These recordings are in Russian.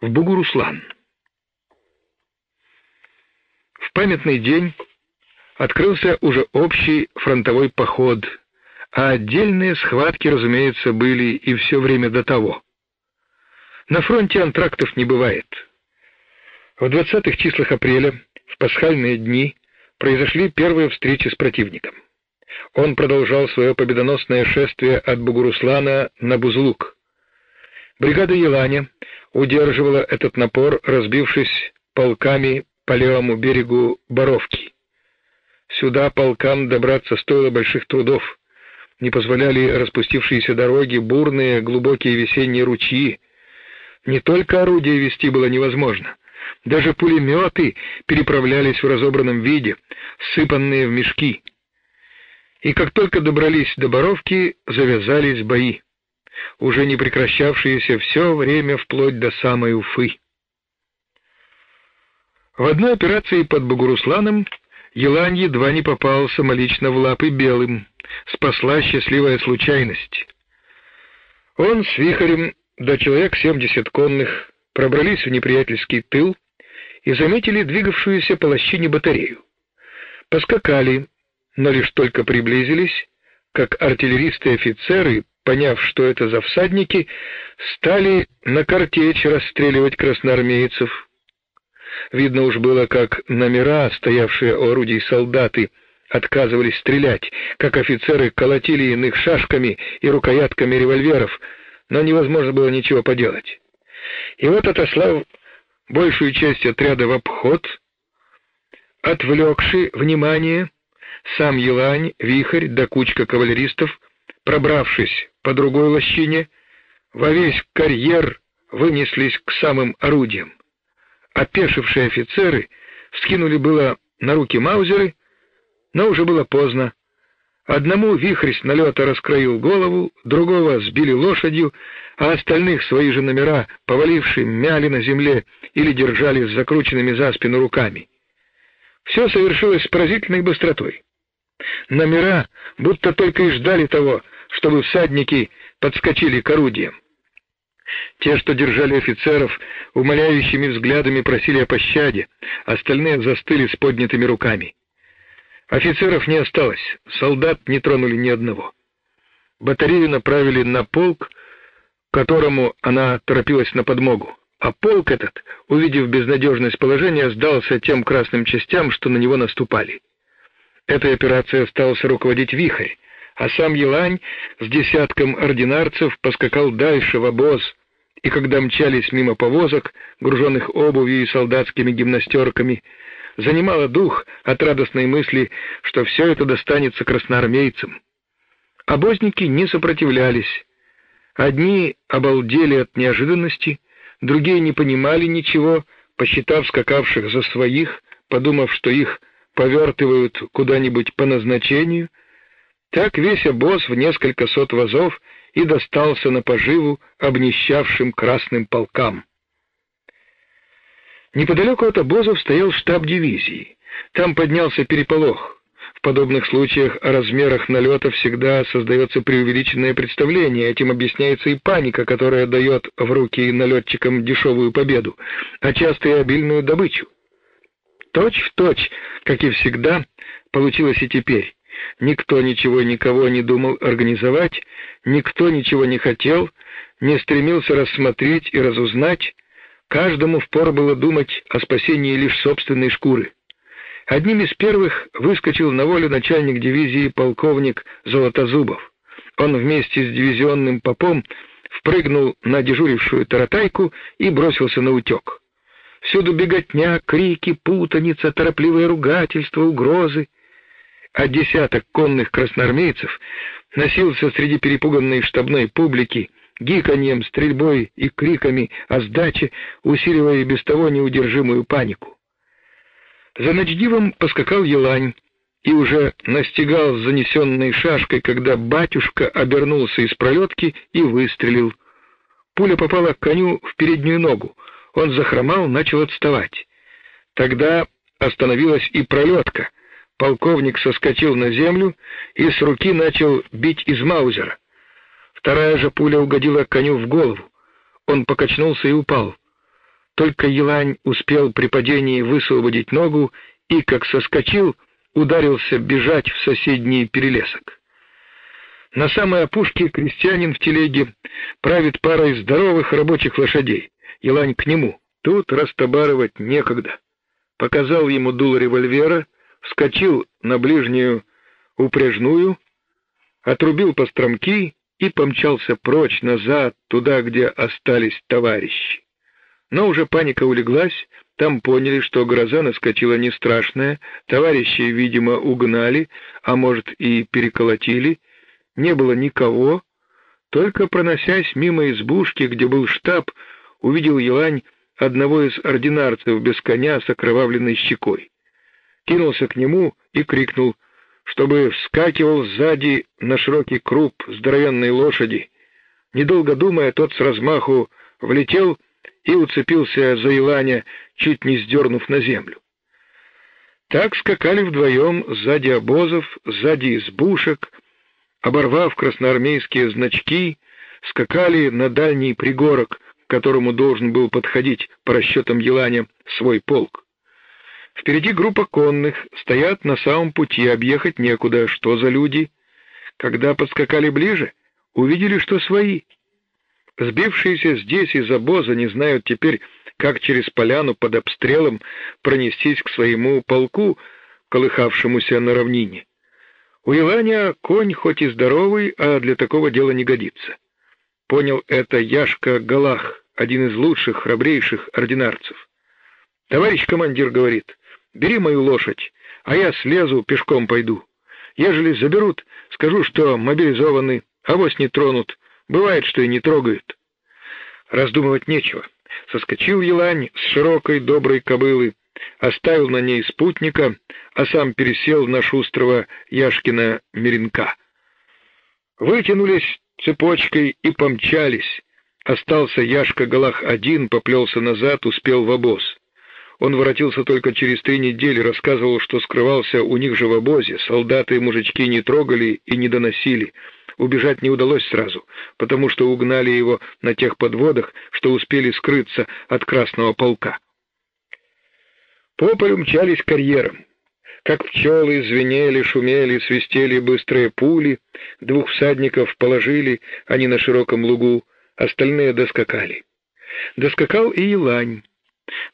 в Бугуруслан. В памятный день открылся уже общий фронтовой поход, а отдельные схватки, разумеется, были и все время до того. На фронте антрактов не бывает. В 20-х числах апреля, в пасхальные дни, произошли первые встречи с противником. Он продолжал свое победоносное шествие от Бугуруслана на Бузулук. Бригада Еланя удерживала этот напор, разбившись полками по левому берегу Боровки. Сюда полкам добраться стоило больших трудов. Не позволяли распустившиеся дороги, бурные, глубокие весенние ручьи. Не только орудия вести было невозможно. Даже пулеметы переправлялись в разобранном виде, сыпанные в мешки. И как только добрались до Боровки, завязались бои уже не прекращавшиеся все время вплоть до самой Уфы. В одной операции под Бугурусланом Елань едва не попал самолично в лапы белым, спасла счастливая случайность. Он с вихарем до человек семьдесят конных пробрались в неприятельский тыл и заметили двигавшуюся по лощине батарею. Поскакали, но лишь только приблизились, как артиллеристы и офицеры поняв, что это за всадники, стали на картечь расстреливать красноармейцев. Видно уж было, как номера, стоявшие у орудий солдаты, отказывались стрелять, как офицеры колотили иных шашками и рукоятками револьверов, но невозможно было ничего поделать. И вот, отослав большую часть отряда в обход, отвлекший внимание, сам Елань, Вихрь да кучка кавалеристов, пробравшись по другой лощине, во весь карьер вынеслись к самым орудиям. Опешившие офицеры вскинули было на руки маузеры, но уже было поздно. Одному вихрь с налета раскроил голову, другого сбили лошадью, а остальных свои же номера, повалившие, мяли на земле или держали с закрученными за спину руками. Все совершилось с поразительной быстротой. Номера будто только и ждали того, чтобы всадники подскочили к орудиям. Те, что держали офицеров, умоляющими взглядами просили о пощаде, остальные застыли с поднятыми руками. Офицеров не осталось, солдат не тронули ни одного. Батарею направили на полк, которому она торопилась на подмогу. А полк этот, увидев безнадежность положения, сдался тем красным частям, что на него наступали. Этой операцией остался руководить Вихрь, а сам Елань с десятком ординарцев поскакал дальше в обоз, и когда мчались мимо повозок, груженных обувью и солдатскими гимнастерками, занимало дух от радостной мысли, что все это достанется красноармейцам. Обозники не сопротивлялись. Одни обалдели от неожиданности, другие не понимали ничего, посчитав скакавших за своих, подумав, что их повертывают куда-нибудь по назначению — так весь обоз в несколько сот вазов и достался на поживу обнищавшим красным полкам. Неподалеку от обозов стоял штаб дивизии. Там поднялся переполох. В подобных случаях о размерах налета всегда создается преувеличенное представление, этим объясняется и паника, которая дает в руки налетчикам дешевую победу, а часто и обильную добычу. Точь в точь, как и всегда, получилось и теперь. Никто ничего никого не думал организовать, никто ничего не хотел, не стремился рассмотреть и разузнать, каждому впору было думать о спасении лишь собственной шкуры. Одним из первых выскочил на волю начальник дивизии полковник Золотозубов. Он вместе с дивизионным попом впрыгнул на дежурившую таратайку и бросился на утек. Всюду беготня, крики, путаница, торопливое ругательство, угрозы а десяток конных красноармейцев носился среди перепуганной штабной публики, гиканьем, стрельбой и криками о сдаче, усиливая без того неудержимую панику. За ночдивом поскакал Елань и уже настигал с занесенной шашкой, когда батюшка обернулся из пролетки и выстрелил. Пуля попала к коню в переднюю ногу. Он захромал, начал отставать. Тогда остановилась и пролетка — Полковник соскочил на землю и с руки начал бить из маузера. Вторая же пуля угодила коню в голову. Он покачнулся и упал. Только Елань успел при падении высвободить ногу и, как соскочил, ударился бежать в соседний перелесок. На самой опушке крестьянин в телеге правит парой здоровых рабочих лошадей. Елань к нему. Тут растобарывать некогда. Показал ему дуло револьвера, вскочил на ближнюю упряжную, отрубил постромки и помчался прочь назад, туда, где остались товарищи. Но уже паника улеглась, там поняли, что гроза наскочила не страшная, товарищи, видимо, угнали, а может и переколотили, не было никого, только проносясь мимо избушки, где был штаб, увидел Елань одного из ординарцев без коня с окровавленной щекой. Кинулся к нему и крикнул — чтобы вскакивал сзади на широкий круп здоровенной лошади. Недолго думая, тот с размаху влетел и уцепился за Иланя, чуть не сдернув на землю. Так скакали вдвоем сзади обозов, сзади избушек, оборвав красноармейские значки, скакали на дальний пригорок, к которому должен был подходить по расчетам Еланя свой полк. Впереди группа конных, стоят на самом пути, объехать некуда. Что за люди? Когда подскакали ближе, увидели, что свои. Сбившиеся здесь из обоза не знают теперь, как через поляну под обстрелом пронестись к своему полку, колыхавшемуся на равнине. У Иланя конь хоть и здоровый, а для такого дела не годится. Понял это Яшка Галах, один из лучших, храбрейших ординарцев. Товарищ командир говорит: Бери мою лошадь, а я слезу, пешком пойду. Ежели заберут, скажу, что мобилизованы, авось не тронут. Бывает, что и не трогают. Раздумывать нечего. Соскочил елань с широкой доброй кобылы, оставил на ней спутника, а сам пересел на шустрого Яшкина Меренка. Вытянулись цепочкой и помчались. Остался Яшка Галах один, поплелся назад, успел в обоз. Он воротился только через три недели, рассказывал, что скрывался у них же в обозе, солдаты и мужички не трогали и не доносили. Убежать не удалось сразу, потому что угнали его на тех подводах, что успели скрыться от Красного полка. По полю мчались карьером. Как пчелы звенели, шумели, свистели быстрые пули, двух всадников положили они на широком лугу, остальные доскакали. Доскакал и Елань.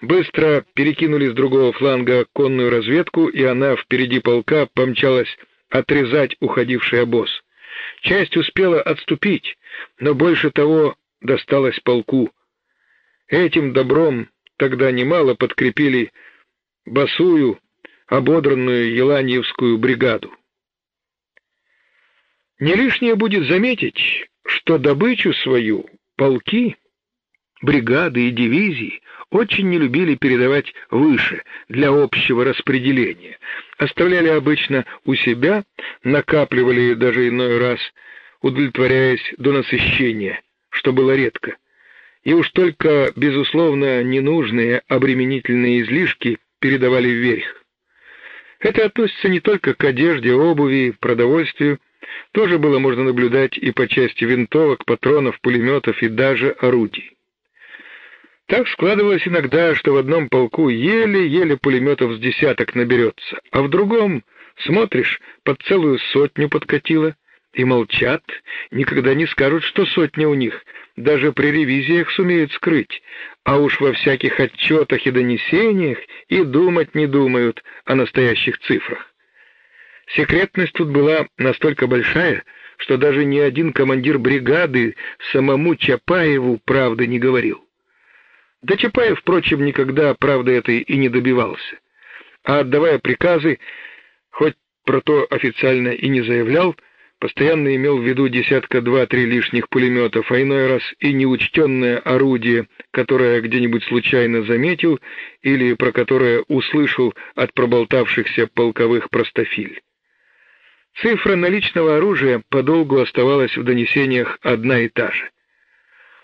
Быстро перекинули с другого фланга конную разведку, и она впереди полка помчалась отрезать уходивший обоз. Часть успела отступить, но больше того досталось полку. Этим добром тогда немало подкрепили босую, ободранную Еланьевскую бригаду. Не лишнее будет заметить, что добычу свою полки, бригады и дивизии очень не любили передавать выше для общего распределения. Оставляли обычно у себя, накапливали даже иной раз, удовлетворяясь до насыщения, что было редко. И уж только безусловно ненужные обременительные излишки передавали вверх. Это относится не только к одежде, обуви, продовольствию, тоже было можно наблюдать и по части винтовок, патронов, пулеметов и даже орудий. Так складывалось иногда, что в одном полку еле-еле пулеметов с десяток наберется, а в другом, смотришь, под целую сотню подкатило, и молчат, никогда не скажут, что сотня у них, даже при ревизиях сумеют скрыть, а уж во всяких отчетах и донесениях и думать не думают о настоящих цифрах. Секретность тут была настолько большая, что даже ни один командир бригады самому Чапаеву правды не говорил. Да Чапаев, впрочем, никогда правды этой и не добивался. А отдавая приказы, хоть про то официально и не заявлял, постоянно имел в виду десятка два-три лишних пулеметов, а иной раз и неучтенное орудие, которое где-нибудь случайно заметил или про которое услышал от проболтавшихся полковых простофиль. Цифра наличного оружия подолгу оставалась в донесениях одна и та же.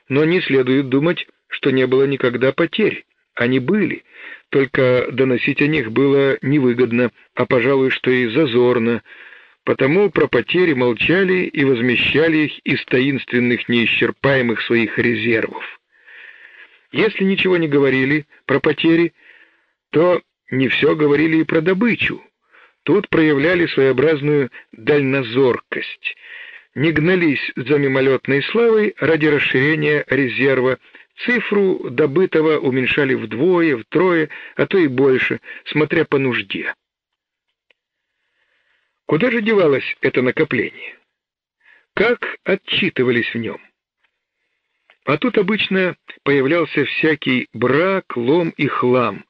Но не следует думать, что не было никогда потерь. Они были, только доносить о них было невыгодно, а, пожалуй, что и зазорно, потому про потери молчали и возмещали их из таинственных неисчерпаемых своих резервов. Если ничего не говорили про потери, то не все говорили и про добычу. Тут проявляли своеобразную дальнозоркость, не гнались за мимолетной славой ради расширения резерва, цифру добытого уменьшали вдвое, втрое, а то и больше, смотря по нужде. Куда же девалось это накопление? Как отчитывались в нем? А тут обычно появлялся всякий брак, лом и хлам.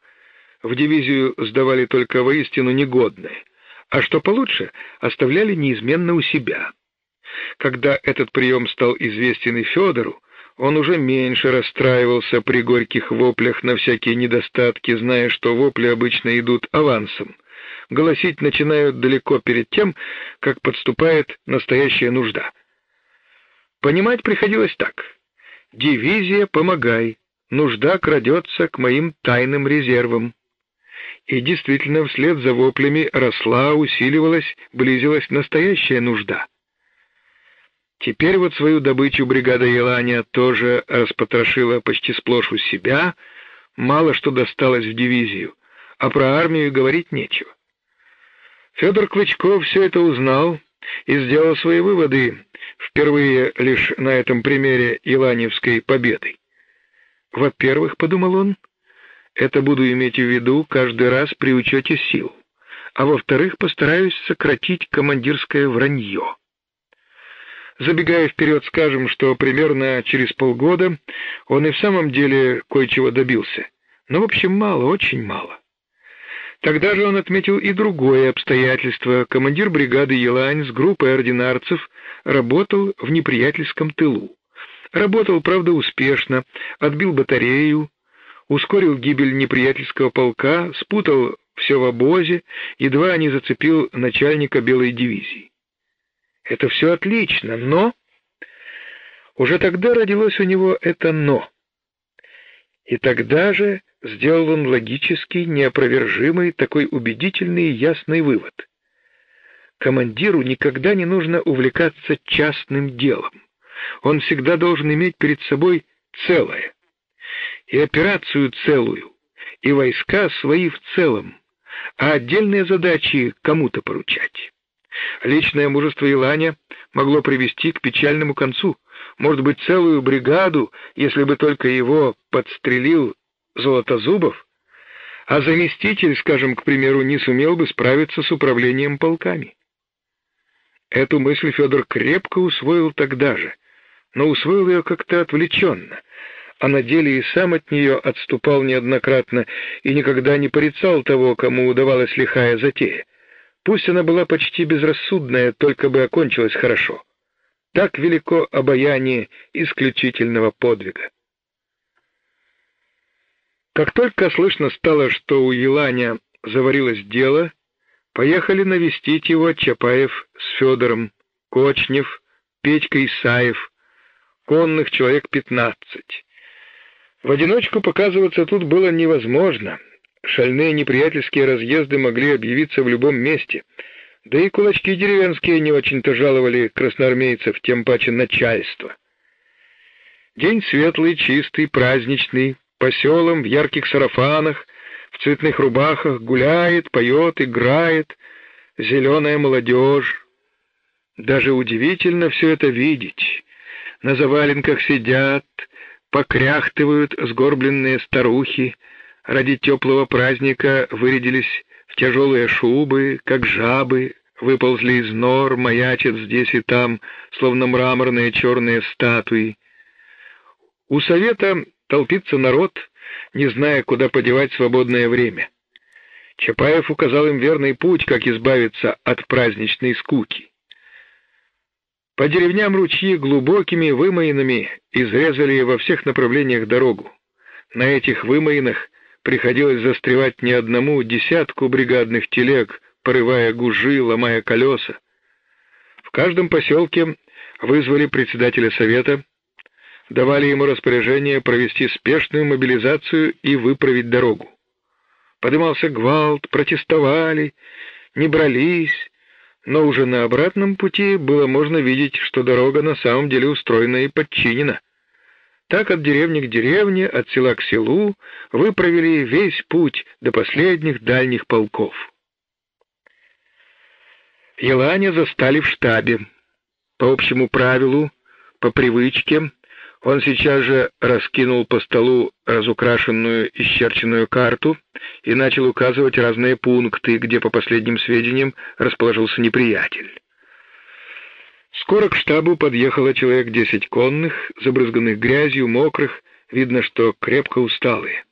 В дивизию сдавали только воистину негодное, а что получше, оставляли неизменно у себя. Когда этот прием стал известен и Федору, он уже меньше расстраивался при горьких воплях на всякие недостатки, зная, что вопли обычно идут авансом. Голосить начинают далеко перед тем, как подступает настоящая нужда. Понимать приходилось так: дивизия, помогай, нужда крадется к моим тайным резервам. И действительно, вслед за воплями росла, усиливалась, близилась настоящая нужда. Теперь вот свою добычу бригада Еланя тоже распотрошила почти сплошь у себя, мало что досталось в дивизию, а про армию говорить нечего. Федор Клычков все это узнал и сделал свои выводы, впервые лишь на этом примере Еланевской победы. Во-первых, подумал он, это буду иметь в виду каждый раз при учете сил, а во-вторых, постараюсь сократить командирское вранье. Забегая вперед, скажем, что примерно через полгода он и в самом деле кое-чего добился. Но в общем мало, очень мало. Тогда же он отметил и другое обстоятельство. Командир бригады Елань с группой ординарцев работал в неприятельском тылу. Работал, правда, успешно, отбил батарею, ускорил гибель неприятельского полка, спутал все в обозе, едва не зацепил начальника белой дивизии. Это все отлично, но уже тогда родилось у него это но. И тогда же сделал он логический, неопровержимый, такой убедительный и ясный вывод. Командиру никогда не нужно увлекаться частным делом. Он всегда должен иметь перед собой целое. И операцию целую, и войска свои в целом, а отдельные задачи кому-то поручать. Личное мужество Иланя могло привести к печальному концу, может быть, целую бригаду, если бы только его подстрелил Золотозубов, а заместитель, скажем, к примеру, не сумел бы справиться с управлением полками. Эту мысль Федор крепко усвоил тогда же, но усвоил ее как-то отвлеченно, а на деле и сам от нее отступал неоднократно и никогда не порицал того, кому удавалась лихая затея. Пусть она была почти безрассудная, только бы окончилась хорошо. Так велико обаяние исключительного подвига. Как только слышно стало, что у Еланя заварилось дело, поехали навестить его Чапаев с Федором, Кочнев, Петька Исаев, конных человек пятнадцать. В одиночку показываться тут было невозможно. Шальные неприятельские разъезды могли объявиться в любом месте, да и кулачки деревенские не очень-то жаловали красноармейцев, тем паче начальство. День светлый, чистый, праздничный, по селам в ярких сарафанах, в цветных рубахах гуляет, поет, играет зеленая молодежь. Даже удивительно все это видеть. На заваленках сидят, покряхтывают сгорбленные старухи, ради теплого праздника вырядились в тяжелые шубы, как жабы, выползли из нор, маячат здесь и там, словно мраморные черные статуи. У совета толпится народ, не зная, куда подевать свободное время. Чапаев указал им верный путь, как избавиться от праздничной скуки. По деревням ручьи глубокими вымоинами изрезали во всех направлениях дорогу. На этих вымоинах приходилось застревать не одному десятку бригадных телег, порывая гужи, ломая колеса. В каждом поселке вызвали председателя совета, давали ему распоряжение провести спешную мобилизацию и выправить дорогу. Подымался гвалт, протестовали, не брались, но уже на обратном пути было можно видеть, что дорога на самом деле устроена и подчинена. Так от деревни к деревне, от села к селу вы провели весь путь до последних дальних полков. Еланя застали в штабе. По общему правилу, по привычке, он сейчас же раскинул по столу разукрашенную исчерченную карту и начал указывать разные пункты, где, по последним сведениям, расположился неприятель. Скоро к штабу подъехало человек десять конных, забрызганных грязью, мокрых, видно, что крепко усталые.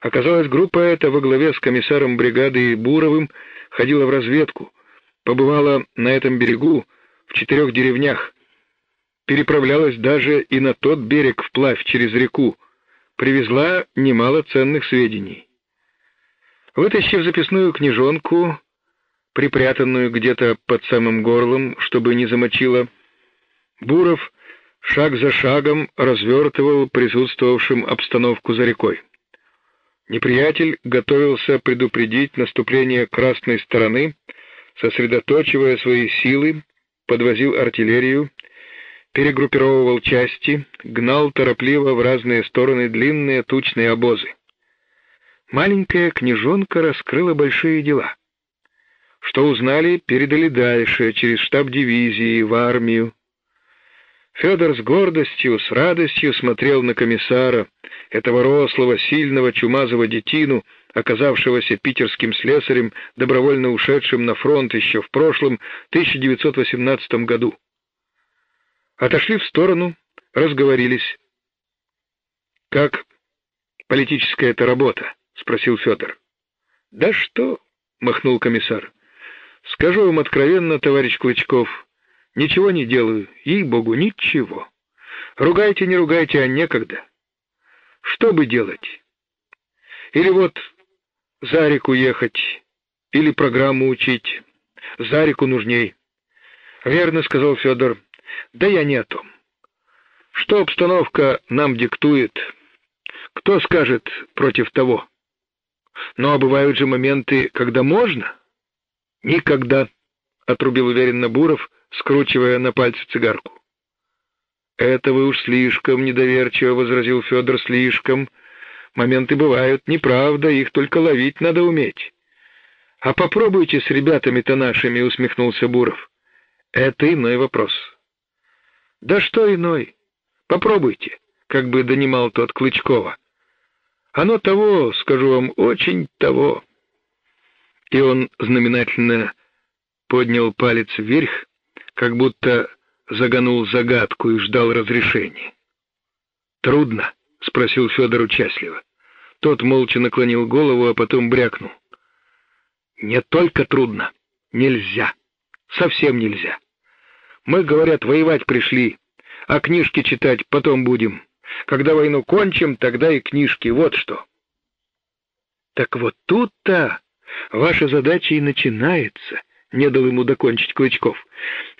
Оказалось, группа эта во главе с комиссаром бригады Буровым ходила в разведку, побывала на этом берегу в четырех деревнях, переправлялась даже и на тот берег вплавь через реку, привезла немало ценных сведений. Вытащив записную книжонку, припрятанную где-то под самым горлом, чтобы не замочило, Буров шаг за шагом развертывал присутствовавшим обстановку за рекой. Неприятель готовился предупредить наступление красной стороны, сосредоточивая свои силы, подвозил артиллерию, перегруппировывал части, гнал торопливо в разные стороны длинные тучные обозы. Маленькая княжонка раскрыла большие дела. Что узнали, передали дальше, через штаб дивизии, в армию. Федор с гордостью, с радостью смотрел на комиссара, этого рослого, сильного, чумазого детину, оказавшегося питерским слесарем, добровольно ушедшим на фронт еще в прошлом 1918 году. Отошли в сторону, разговорились. «Как политическая эта работа?» — спросил Федор. «Да что?» — махнул комиссар. «Скажу вам откровенно, товарищ Клычков, ничего не делаю, ей-богу, ничего. Ругайте, не ругайте, а некогда. Что бы делать? Или вот за реку ехать, или программу учить. За реку нужней». «Верно», — сказал Федор. Да я не о том. Что обстановка нам диктует? Кто скажет против того? Но бывают же моменты, когда можно? Никогда, отрубил уверенно Буров, скручивая на пальце цигарку. Это вы уж слишком недоверчиво возразил Федор, слишком. Моменты бывают, неправда, их только ловить надо уметь. А попробуйте с ребятами-то нашими, усмехнулся Буров. Это иной вопрос. Да что иной? Попробуйте, как бы донимал тот Клычкова. Оно того, скажу вам, очень того. И он знаменательно поднял палец вверх, как будто загонул загадку и ждал разрешения. Трудно, спросил Федор участливо. Тот молча наклонил голову, а потом брякнул: "Не только трудно, нельзя. Совсем нельзя. Мы, говорят, воевать пришли, а книжки читать потом будем. Когда войну кончим, тогда и книжки. Вот что. Так вот тут-то ваша задача и начинается, не дал ему докончить Клычков.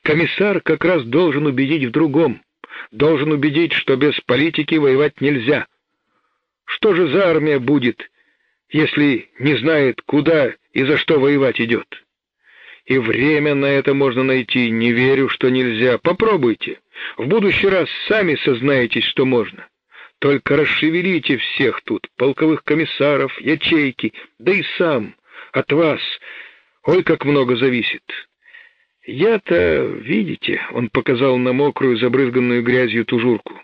Комиссар как раз должен убедить в другом. Должен убедить, что без политики воевать нельзя. Что же за армия будет, если не знает, куда и за что воевать идет? И время на это можно найти. Не верю, что нельзя. Попробуйте. В будущий раз сами сознаетесь, что можно. Только расшевелите всех тут, полковых комиссаров, ячейки, да и сам, от вас. Ой, как много зависит. Я-то, видите, он показал на мокрую, забрызганную грязью тужурку.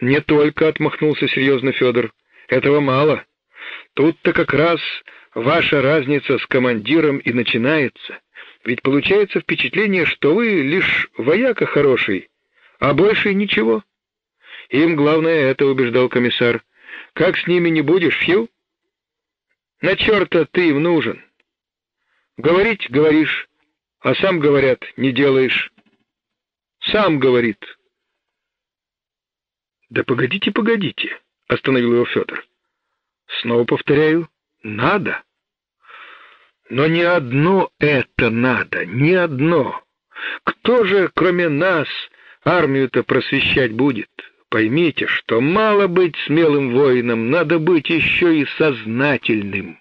Не только отмахнулся серьезно Федор. Этого мало. Тут-то как раз ваша разница с командиром и начинается. Ведь получается впечатление, что вы лишь вояка хороший, а больше ничего. Им главное это, убеждал комиссар. Как с ними не будешь, фью? На черта ты им нужен. Говорить говоришь, а сам, говорят, не делаешь. Сам говорит. Да погодите, погодите, остановил его Федор. Снова повторяю, надо. Но не одно это надо, не одно. Кто же, кроме нас, армию-то просвещать будет? Поймите, что мало быть смелым воином, надо быть еще и сознательным.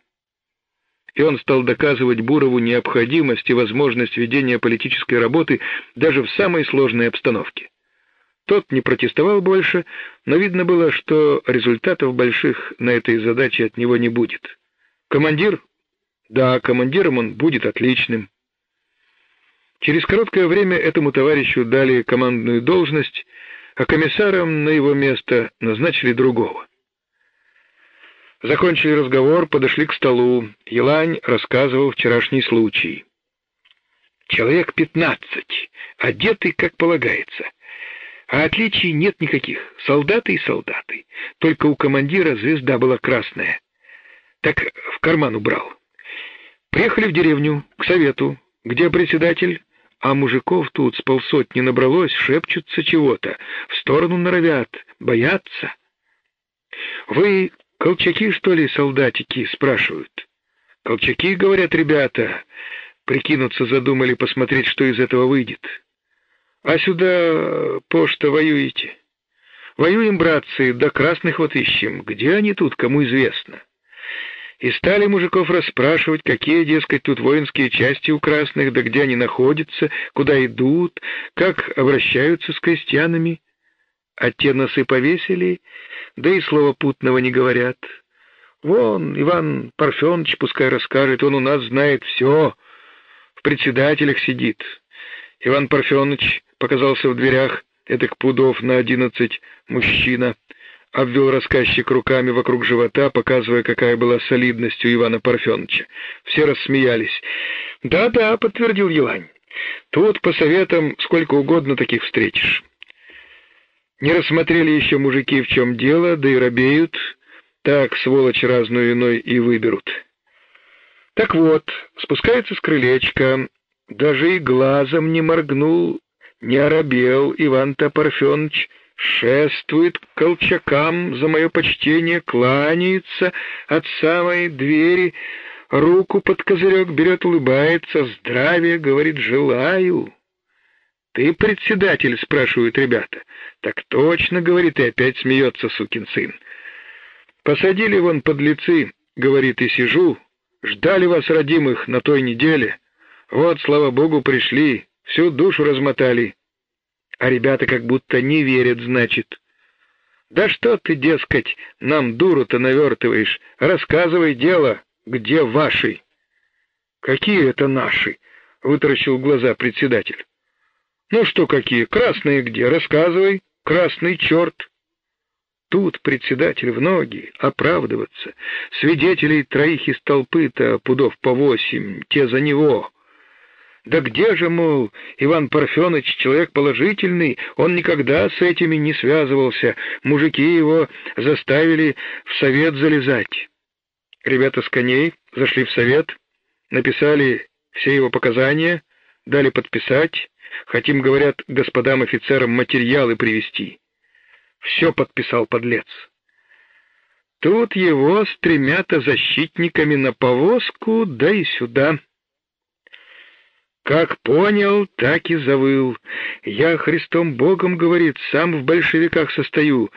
И он стал доказывать Бурову необходимость и возможность ведения политической работы даже в самой сложной обстановке. Тот не протестовал больше, но видно было, что результатов больших на этой задаче от него не будет. Командир? Да, командиром он будет отличным. Через короткое время этому товарищу дали командную должность, а комиссаром на его место назначили другого. Закончили разговор, подошли к столу. Елань рассказывал вчерашний случай. Человек пятнадцать, одетый как полагается. А отличий нет никаких. Солдаты и солдаты. Только у командира звезда была красная. Так в карман убрал. Приехали в деревню, к совету, где председатель, а мужиков тут с полсотни набралось, шепчутся чего-то, в сторону норовят, боятся. «Вы колчаки, что ли, солдатики?» — спрашивают. «Колчаки, — говорят ребята, — прикинуться задумали посмотреть, что из этого выйдет. А сюда пошта воюете?» «Воюем, братцы, до красных вот ищем. Где они тут, кому известно?» и стали мужиков расспрашивать, какие, дескать, тут воинские части у красных, да где они находятся, куда идут, как обращаются с крестьянами. А те носы повесили, да и слова путного не говорят. Вон, Иван Парфенович пускай расскажет, он у нас знает все, в председателях сидит. Иван Парфенович показался в дверях, этих пудов на одиннадцать мужчина — обвел рассказчик руками вокруг живота, показывая, какая была солидность у Ивана Парфеновича. Все рассмеялись. «Да-да», — подтвердил Елань. «Тут по советам сколько угодно таких встретишь». Не рассмотрели еще мужики, в чем дело, да и робеют. Так, сволочь разную иной и выберут. Так вот, спускается с крылечка, даже и глазом не моргнул, не оробел Иван-то Парфенович, шествует к колчакам за мое почтение, кланяется от самой двери, руку под козырек берет, улыбается, здравия, говорит, желаю. «Ты председатель?» — спрашивают ребята. «Так точно», — говорит, и опять смеется сукин сын. «Посадили вон подлецы», — говорит, и сижу. «Ждали вас, родимых, на той неделе. Вот, слава богу, пришли, всю душу размотали. А ребята как будто не верят, значит. Да что ты, дескать, нам дуру-то навертываешь? Рассказывай дело, где ваши? Какие это наши? Вытаращил глаза председатель. Ну что какие, красные где? Рассказывай, красный черт. Тут председатель в ноги, оправдываться. Свидетелей троих из толпы-то пудов по восемь, те за него. Да где же, мол, Иван Парфенович человек положительный, он никогда с этими не связывался, мужики его заставили в совет залезать. Ребята с коней зашли в совет, написали все его показания, дали подписать, хотим, говорят, господам офицерам материалы привести. Все подписал подлец. Тут его с тремя-то защитниками на повозку, да и сюда. Как понял, так и завыл. Я Христом Богом, говорит, сам в большевиках состою.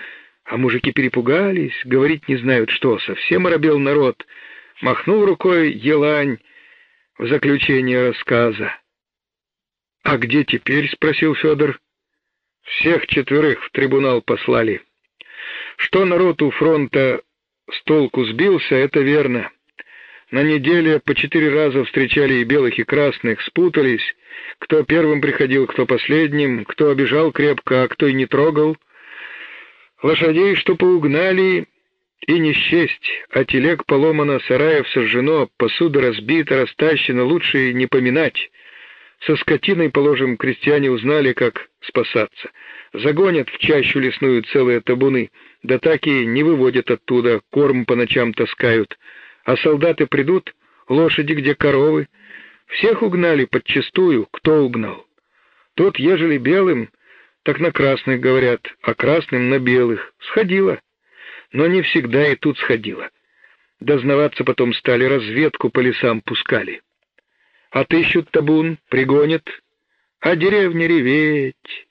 А мужики перепугались, говорить не знают что, совсем оробел народ. Махнул рукой Елань в заключение рассказа. «А где теперь?» — спросил Федор. «Всех четверых в трибунал послали. Что народ у фронта с толку сбился, это верно. На неделе по четыре раза встречали и белых, и красных, спутались, кто первым приходил, кто последним, кто обижал крепко, а кто и не трогал. Лошадей, что поугнали, и не счесть, а телег поломано, сараев сожжено, посуда разбита, растащена, лучше не поминать. Со скотиной, положим, крестьяне узнали, как спасаться. Загонят в чащу лесную целые табуны, да так и не выводят оттуда, корм по ночам таскают — а солдаты придут, лошади где коровы. Всех угнали подчистую, кто угнал. Тот, ежели белым, так на красных говорят, а красным на белых. Сходило. Но не всегда и тут сходило. Дознаваться потом стали, разведку по лесам пускали. Отыщут табун, пригонят, а деревня реветь.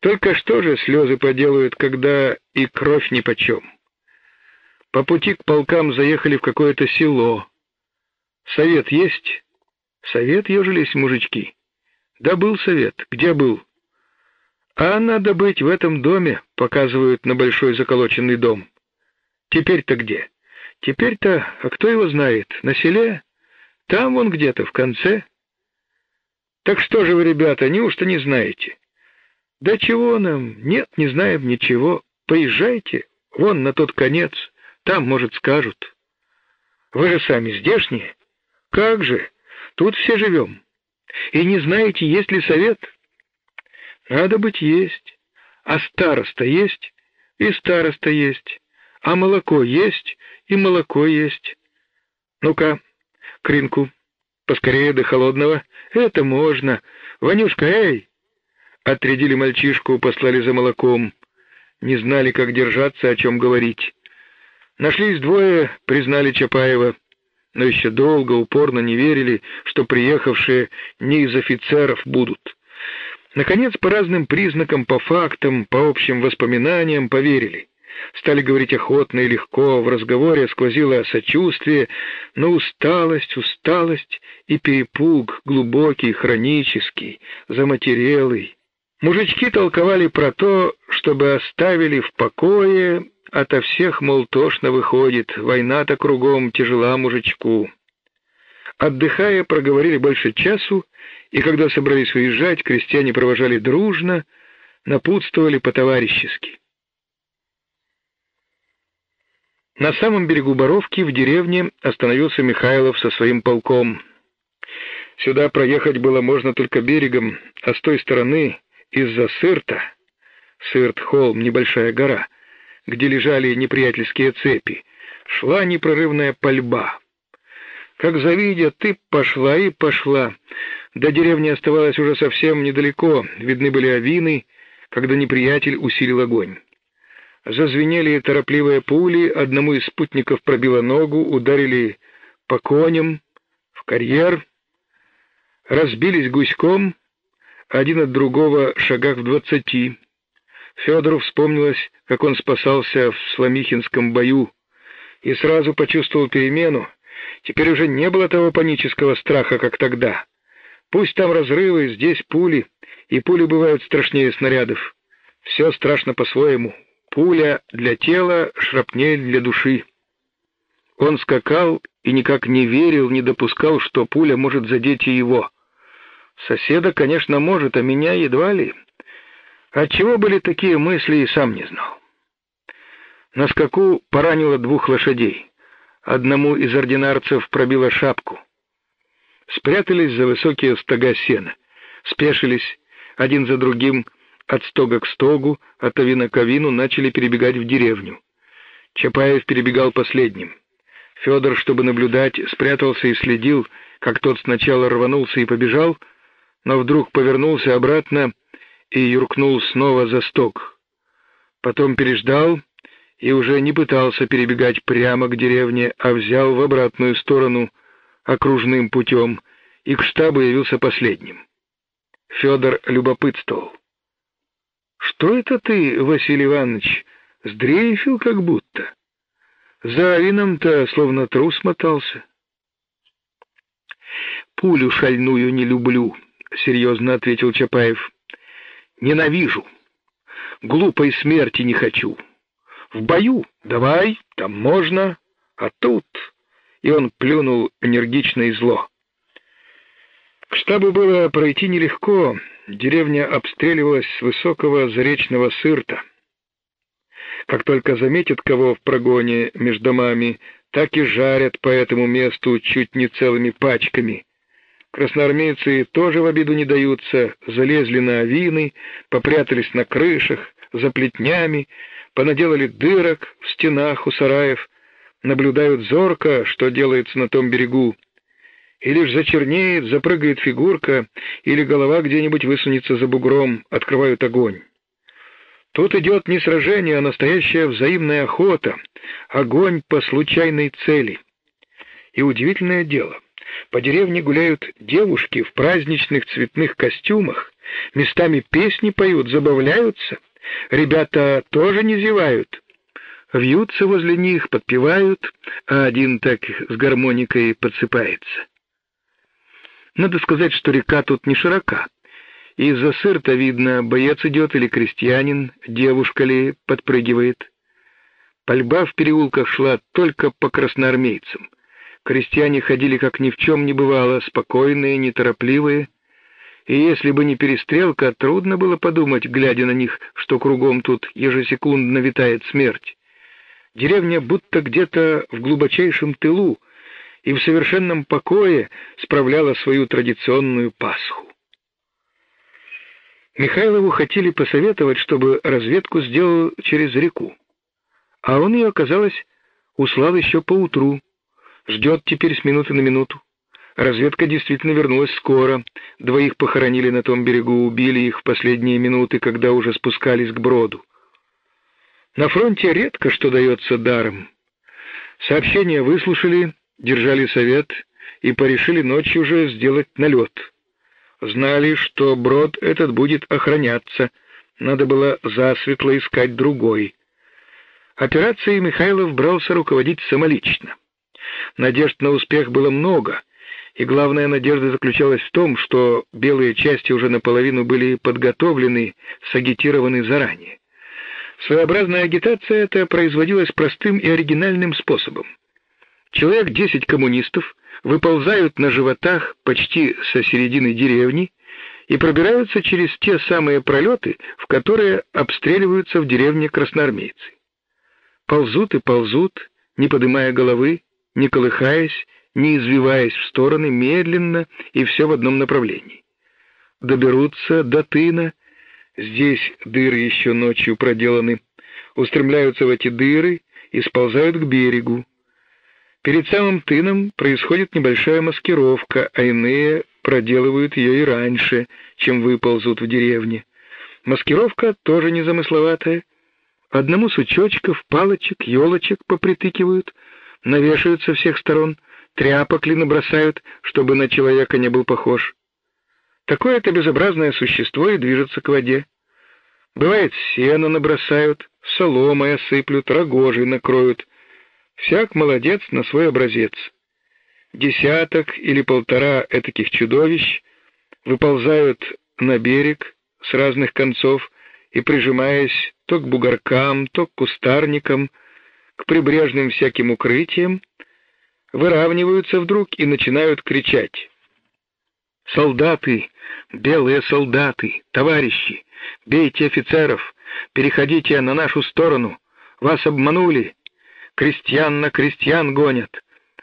Только что же слезы поделают, когда и кровь нипочем. По пути к полкам заехали в какое-то село. Совет есть? Совет ежились мужички. Да был совет. Где был? А надо быть в этом доме, показывают на большой заколоченный дом. Теперь-то где? Теперь-то, а кто его знает, на селе? Там вон где-то, в конце. Так что же вы, ребята, неужто не знаете? Да чего нам? Нет, не знаем ничего. Поезжайте, вон на тот конец, там, может, скажут. Вы же сами здешние. Как же? Тут все живем. И не знаете, есть ли совет? Надо быть есть. А староста есть? И староста есть. А молоко есть? И молоко есть. Ну-ка, кринку, поскорее до холодного. Это можно. Ванюшка, эй! Отрядили мальчишку, послали за молоком. Не знали, как держаться, о чем говорить. Нашлись двое, признали Чапаева, но еще долго упорно не верили, что приехавшие не из офицеров будут. Наконец, по разным признакам, по фактам, по общим воспоминаниям поверили. Стали говорить охотно и легко, в разговоре сквозило сочувствие, но усталость, усталость и перепуг глубокий, хронический, заматерелый. Мужички толковали про то, чтобы оставили в покое, ото всех, мол, тошно выходит, война-то кругом тяжела мужичку. Отдыхая, проговорили больше часу, и когда собрались уезжать, крестьяне провожали дружно, напутствовали по-товарищески. На самом берегу Боровки в деревне остановился Михайлов со своим полком. Сюда проехать было можно только берегом, а с той стороны, из-за Сырта, Сырт-холм, небольшая гора, где лежали неприятельские цепи, шла непрерывная пальба. Как завидят, ты пошла и пошла. До деревни оставалось уже совсем недалеко, видны были авины, когда неприятель усилил огонь. Зазвенели торопливые пули, одному из спутников пробило ногу, ударили по коням, в карьер, разбились гуськом, один от другого шагах в двадцати. Федору вспомнилось, как он спасался в Сломихинском бою, и сразу почувствовал перемену, Теперь уже не было того панического страха, как тогда. Пусть там разрывы, здесь пули, и пули бывают страшнее снарядов. Все страшно по-своему. Пуля для тела, шрапнель для души. Он скакал и никак не верил, не допускал, что пуля может задеть и его. Соседа, конечно, может, а меня едва ли. Отчего были такие мысли, и сам не знал. На скаку поранило двух лошадей. Одному из ординарцев пробило шапку. Спрятались за высокие стога сена, спешились один за другим от стога к стогу, от авина к авину, начали перебегать в деревню. Чапаев перебегал последним. Федор, чтобы наблюдать, спрятался и следил, как тот сначала рванулся и побежал, но вдруг повернулся обратно и юркнул снова за стог. Потом переждал и уже не пытался перебегать прямо к деревне, а взял в обратную сторону окружным путем и к штабу явился последним. Федор любопытствовал. «Что это ты, Василий Иванович, сдрейфил как будто? За авином-то словно трус мотался». «Пулю шальную не люблю», — серьезно ответил Чапаев. «Ненавижу. Глупой смерти не хочу. В бою давай, там можно, а тут...» И он плюнул энергично и зло. К штабу было пройти нелегко, деревня обстреливалась с высокого заречного сырта. Как только заметят кого в прогоне между домами, так и жарят по этому месту чуть не целыми пачками. Красноармейцы тоже в обиду не даются, залезли на авины, попрятались на крышах, за плетнями, понаделали дырок в стенах у сараев, наблюдают зорко, что делается на том берегу. И лишь зачернеет, запрыгает фигурка, или голова где-нибудь высунется за бугром, открывают огонь. Тут идет не сражение, а настоящая взаимная охота, огонь по случайной цели. И удивительное дело, по деревне гуляют девушки в праздничных цветных костюмах, местами песни поют, забавляются, Ребята тоже не зевают. Вьются возле них, подпевают, а один так с гармоникой подсыпается. Надо сказать, что река тут не широка, Из-за сырта видно, боец идет или крестьянин, девушка ли подпрыгивает. Пальба в переулках шла только по красноармейцам. Крестьяне ходили как ни в чем не бывало, спокойные, неторопливые. И если бы не перестрелка, трудно было подумать, глядя на них, что кругом тут ежесекундно витает смерть. Деревня будто где-то в глубочайшем тылу и в совершенном покое справляла свою традиционную Пасху. Михайлову хотели посоветовать, чтобы разведку сделал через реку. А он ее, оказалось, услал еще поутру. Ждет теперь с минуты на минуту. Разведка действительно вернулась скоро. Двоих похоронили на том берегу, убили их в последние минуты, когда уже спускались к броду. На фронте редко что дается даром. Сообщения выслушали, держали совет и порешили ночью уже сделать налет. Знали, что брод этот будет охраняться, надо было засветло искать другой. Операцией Михайлов брался руководить самолично. Надежд на успех было много, и главная надежда заключалась в том, что белые части уже наполовину были подготовлены, сагитированы заранее. Своеобразная агитация эта производилась простым и оригинальным способом. Человек десять коммунистов выползают на животах почти со середины деревни и пробираются через те самые пролеты, в которые обстреливаются в деревне красноармейцы. Ползут и ползут, не поднимая головы, не колыхаясь, не извиваясь в стороны, медленно и все в одном направлении. Доберутся до тына Здесь дыры еще ночью проделаны, устремляются в эти дыры и сползают к берегу. Перед самым тыном происходит небольшая маскировка, а иные проделывают ее и раньше, чем выползут в деревне. Маскировка тоже незамысловатая. Одному сучочков, палочек, елочек попритыкивают, навешают со всех сторон, тряпок ли набросают, чтобы на человека не был похож. Такое-то безобразное существо и движется к воде. Бывает, сено набросают, соломой осыплют, рогожей накроют. Всяк молодец на свой образец. Десяток или полтора этаких чудовищ выползают на берег с разных концов и, прижимаясь то к бугоркам, то к кустарникам, к прибрежным всяким укрытиям, выравниваются вдруг и начинают кричать. Солдаты, белые солдаты, товарищи, бейте офицеров, переходите на нашу сторону. Вас обманули. Крестьян на крестьян гонят.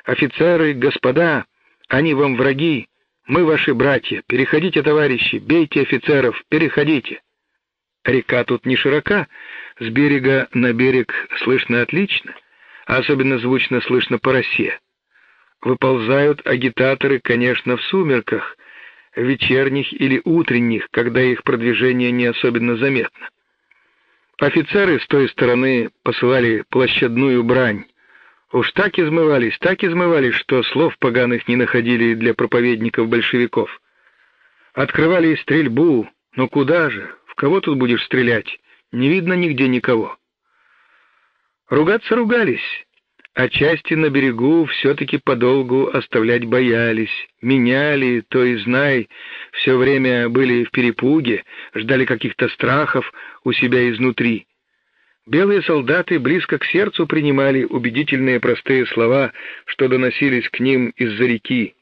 Офицеры, господа, они вам враги. Мы ваши братья. Переходите, товарищи, бейте офицеров, переходите. Река тут не широка, с берега на берег слышно отлично, а особенно звучно слышно по росе. Выползают агитаторы, конечно, в сумерках, вечерних или утренних, когда их продвижение не особенно заметно. Офицеры с той стороны посылали площадную брань. Уж так измывались, так измывались, что слов поганых не находили для проповедников большевиков. Открывали стрельбу, но куда же? В кого тут будешь стрелять? Не видно нигде никого. Ругаться ругались, а части на берегу все-таки подолгу оставлять боялись, меняли, то и знай, все время были в перепуге, ждали каких-то страхов у себя изнутри. Белые солдаты близко к сердцу принимали убедительные простые слова, что доносились к ним из-за реки,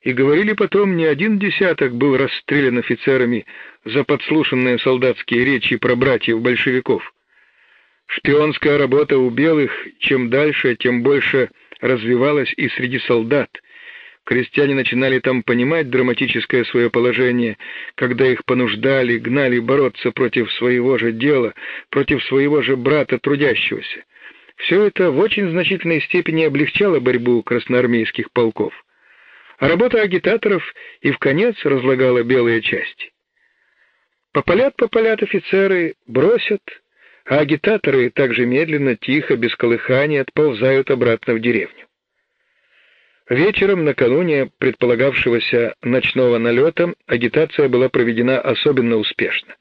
и говорили потом, не один десяток был расстрелян офицерами за подслушанные солдатские речи про братьев-большевиков. Шпионская работа у белых чем дальше, тем больше развивалась и среди солдат. Крестьяне начинали там понимать драматическое свое положение, когда их понуждали, гнали бороться против своего же дела, против своего же брата трудящегося. Все это в очень значительной степени облегчало борьбу красноармейских полков. А работа агитаторов и в конец разлагала белые части. Попалят-попалят офицеры, бросят, а агитаторы также медленно, тихо, без колыхания отползают обратно в деревню. Вечером накануне предполагавшегося ночного налета агитация была проведена особенно успешно.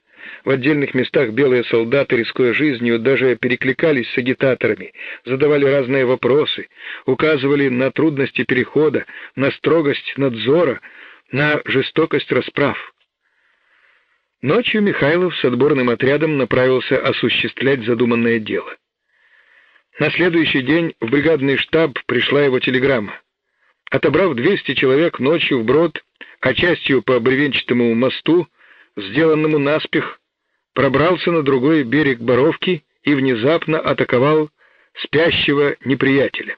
В отдельных местах белые солдаты, рискуя жизнью, даже перекликались с агитаторами, задавали разные вопросы, указывали на трудности перехода, на строгость надзора, на жестокость расправ. Ночью Михайлов с отборным отрядом направился осуществлять задуманное дело. На следующий день в бригадный штаб пришла его телеграмма. Отобрав 200 человек ночью в брод, а частью по бревенчатому мосту, сделанному наспех, пробрался на другой берег Боровки и внезапно атаковал спящего неприятеля.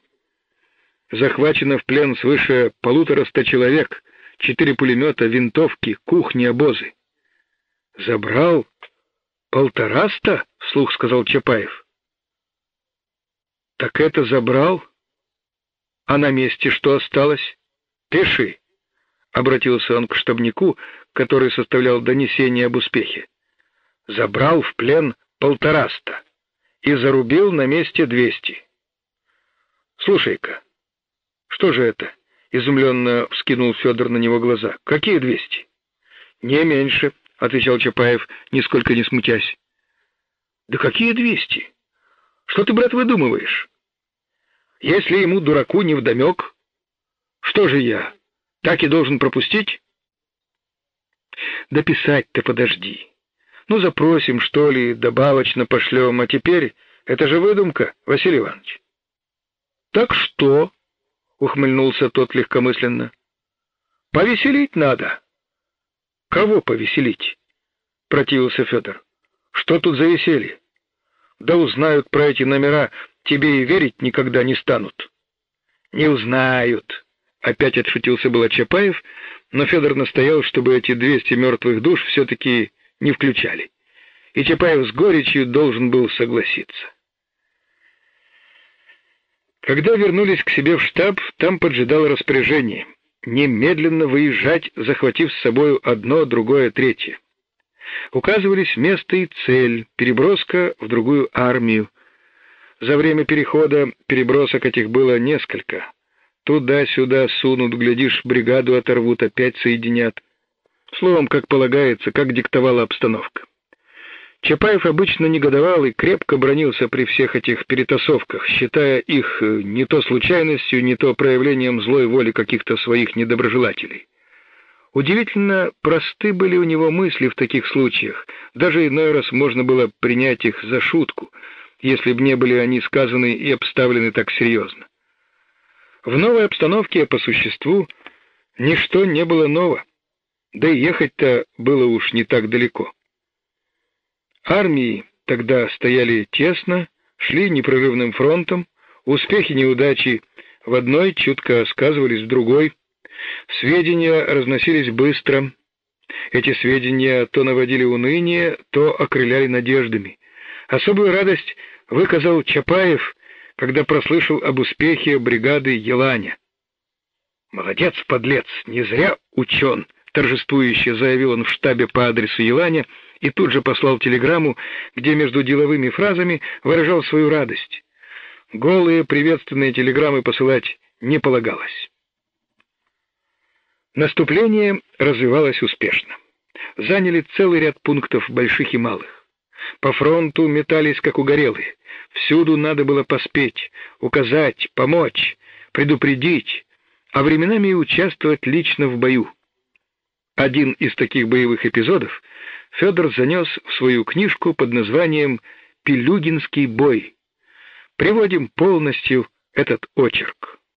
Захвачено в плен свыше полутораста человек, четыре пулемета, винтовки, кухни, обозы. «Забрал? Полтораста?» — вслух сказал Чапаев. «Так это забрал? А на месте что осталось? Пиши!» — обратился он к штабнику, который составлял донесение об успехе. «Забрал в плен полтораста и зарубил на месте двести. Слушай-ка, что же это? Изумленно вскинул Федор на него глаза. Какие двести? Не меньше, отвечал Чапаев, нисколько не смутясь. Да какие двести? Что ты, брат, выдумываешь? Если ему, дураку, не вдомек, что же я, так и должен пропустить? Да писать-то подожди. Ну, запросим, что ли, добавочно пошлем, а теперь это же выдумка, Василий Иванович. Так что? ухмыльнулся тот легкомысленно. Повеселить надо. Кого повеселить? противился Федор. Что тут за веселье? Да узнают про эти номера, тебе и верить никогда не станут. Не узнают. Опять отшутился было Чапаев, но Федор настоял, чтобы эти двести мертвых душ все-таки не включали. И Чапаев с горечью должен был согласиться. Когда вернулись к себе в штаб, там поджидало распоряжение немедленно выезжать, захватив с собой одно, другое, третье. Указывались место и цель, переброска в другую армию. За время перехода перебросок этих было несколько. Туда-сюда сунут, глядишь, бригаду оторвут, опять соединят. Словом, как полагается, как диктовала обстановка. Чапаев обычно негодовал и крепко бронился при всех этих перетасовках, считая их э, не то случайностью, не то проявлением злой воли каких-то своих недоброжелателей. Удивительно просты были у него мысли в таких случаях, даже иной раз можно было принять их за шутку, если б не были они сказаны и обставлены так серьезно. В новой обстановке по существу ничто не было ново, да и ехать-то было уж не так далеко. Армии тогда стояли тесно, шли непрерывным фронтом, успехи неудачи в одной чутко сказывались в другой. Сведения разносились быстро. Эти сведения то наводили уныние, то окрыляли надеждами. Особую радость выказал Чапаев, когда прослышал об успехе бригады Еланя. «Молодец, подлец, не зря учен», — торжествующе заявил он в штабе по адресу Еланя, — и тут же послал телеграмму, где между деловыми фразами выражал свою радость. Голые приветственные телеграммы посылать не полагалось. Наступление развивалось успешно. Заняли целый ряд пунктов больших и малых. По фронту метались как угорелые. Всюду надо было поспеть, указать, помочь, предупредить, а временами и участвовать лично в бою. Один из таких боевых эпизодов Федор занес в свою книжку под названием «Пилюгинский бой». Приводим полностью этот очерк.